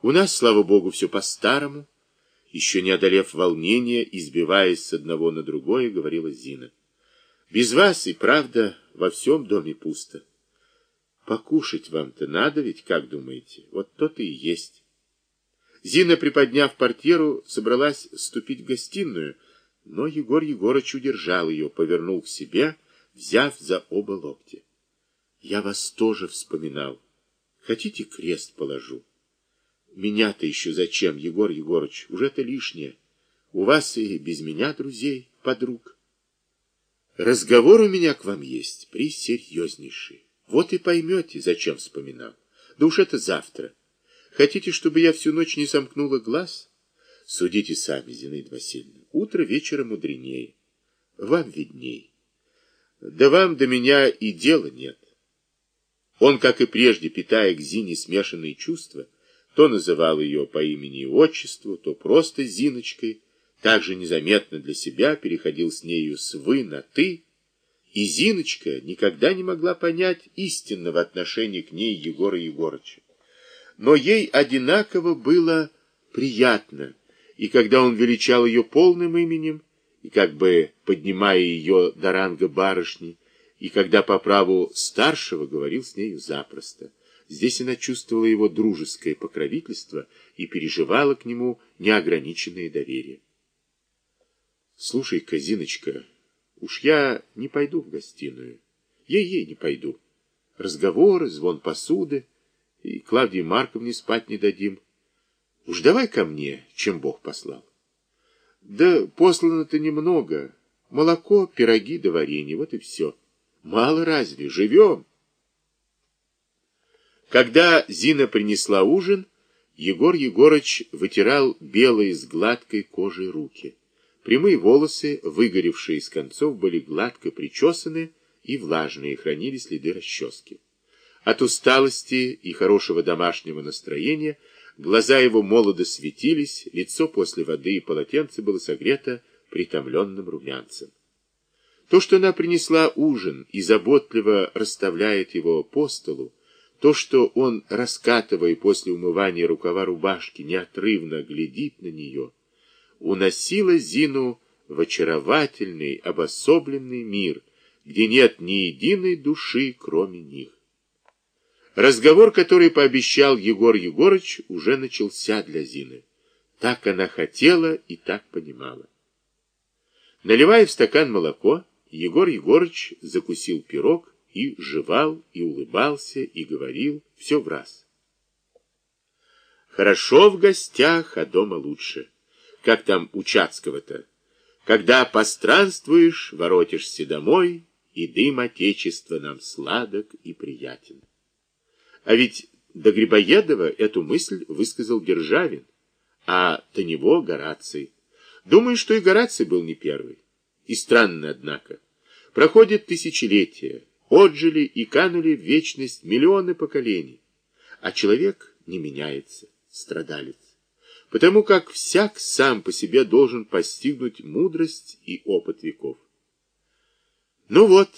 У нас, слава богу, все по-старому. Еще не одолев волнения, избиваясь с одного на другое, говорила Зина. Без вас и правда во всем доме пусто. Покушать вам-то надо ведь, как думаете? Вот то-то и есть. Зина, приподняв портьеру, собралась вступить в гостиную, но Егор Егорыч удержал ее, повернул к себе, взяв за оба локтя. Я вас тоже вспоминал. Хотите, крест положу? Меня-то еще зачем, Егор Егорыч? Уже это лишнее. У вас и без меня друзей, подруг. Разговор у меня к вам есть, присерьезнейший. Вот и поймете, зачем вспоминал. Да уж это завтра. Хотите, чтобы я всю ночь не сомкнула глаз? Судите сами, Зинаида Васильевна. Утро вечера мудренее. Вам видней. Да вам до меня и дела нет. Он, как и прежде, питая к Зине смешанные чувства, то называл ее по имени и отчеству, то просто Зиночкой, также незаметно для себя переходил с нею с «вы» на «ты», и Зиночка никогда не могла понять истинного отношения к ней Егора Егорыча. Но ей одинаково было приятно, и когда он величал ее полным именем, и как бы поднимая ее до ранга барышни, и когда по праву старшего говорил с нею запросто. Здесь она чувствовала его дружеское покровительство и переживала к нему неограниченное доверие. «Слушай, Казиночка, уж я не пойду в гостиную. Ей-ей не пойду. Разговоры, звон посуды, и Клавдии Марковне спать не дадим. Уж давай ко мне, чем Бог послал». «Да послано-то немного. Молоко, пироги да варенье, вот и все». Мало разве, живем. Когда Зина принесла ужин, Егор Егорыч вытирал белые с гладкой кожей руки. Прямые волосы, выгоревшие из концов, были гладко причесаны и влажные, хранили следы расчески. От усталости и хорошего домашнего настроения глаза его молодо светились, лицо после воды и полотенца было согрето притомленным румянцем. То, что она принесла ужин и заботливо расставляет его по столу, то, что он, раскатывая после умывания рукава рубашки, неотрывно глядит на нее, уносило Зину в очаровательный, обособленный мир, где нет ни единой души, кроме них. Разговор, который пообещал Егор Егорыч, уже начался для Зины. Так она хотела и так понимала. Наливая в стакан молоко, Егор Егорыч закусил пирог и жевал, и улыбался, и говорил все в раз. Хорошо в гостях, а дома лучше. Как там у Чацкого-то? Когда постранствуешь, воротишься домой, и дым Отечества нам сладок и приятен. А ведь до Грибоедова эту мысль высказал Державин, а до него Гораций. Думаю, что и Гораций был не первый. И странно, однако. Проходит тысячелетия, отжили и канули в вечность миллионы поколений, а человек не меняется, страдалец, потому как всяк сам по себе должен постигнуть мудрость и опыт веков. Ну вот,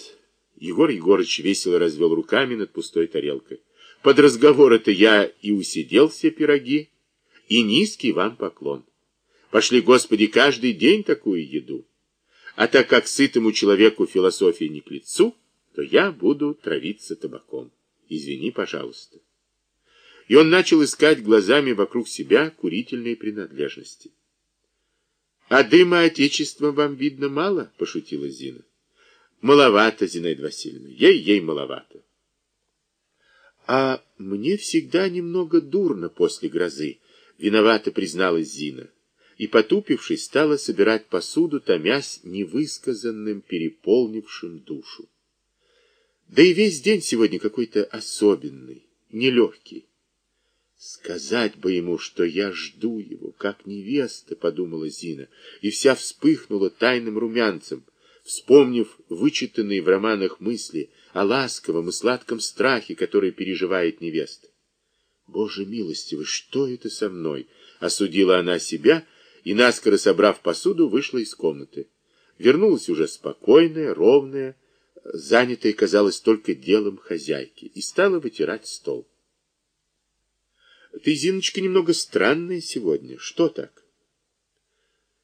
Егор Егорыч весело развел руками над пустой тарелкой. Под разговор это я и усидел все пироги, и низкий вам поклон. Пошли, Господи, каждый день такую еду. А так как сытому человеку философия не к лицу, то я буду травиться табаком. Извини, пожалуйста. И он начал искать глазами вокруг себя курительные принадлежности. «А дыма Отечества вам видно мало?» — пошутила Зина. «Маловато, Зинаида Васильевна, ей-ей маловато». «А мне всегда немного дурно после грозы», — виновато призналась Зина и, потупившись, стала собирать посуду, томясь невысказанным, переполнившим душу. Да и весь день сегодня какой-то особенный, нелегкий. Сказать бы ему, что я жду его, как невеста, подумала Зина, и вся вспыхнула тайным румянцем, вспомнив вычитанные в романах мысли о ласковом и сладком страхе, который переживает невеста. Боже милостивый, что это со мной? Осудила она себя и, наскоро собрав посуду, вышла из комнаты. Вернулась уже спокойная, ровная, занятая, казалось, только делом хозяйки, и стала вытирать стол. Ты, Зиночка, немного странная сегодня. Что так?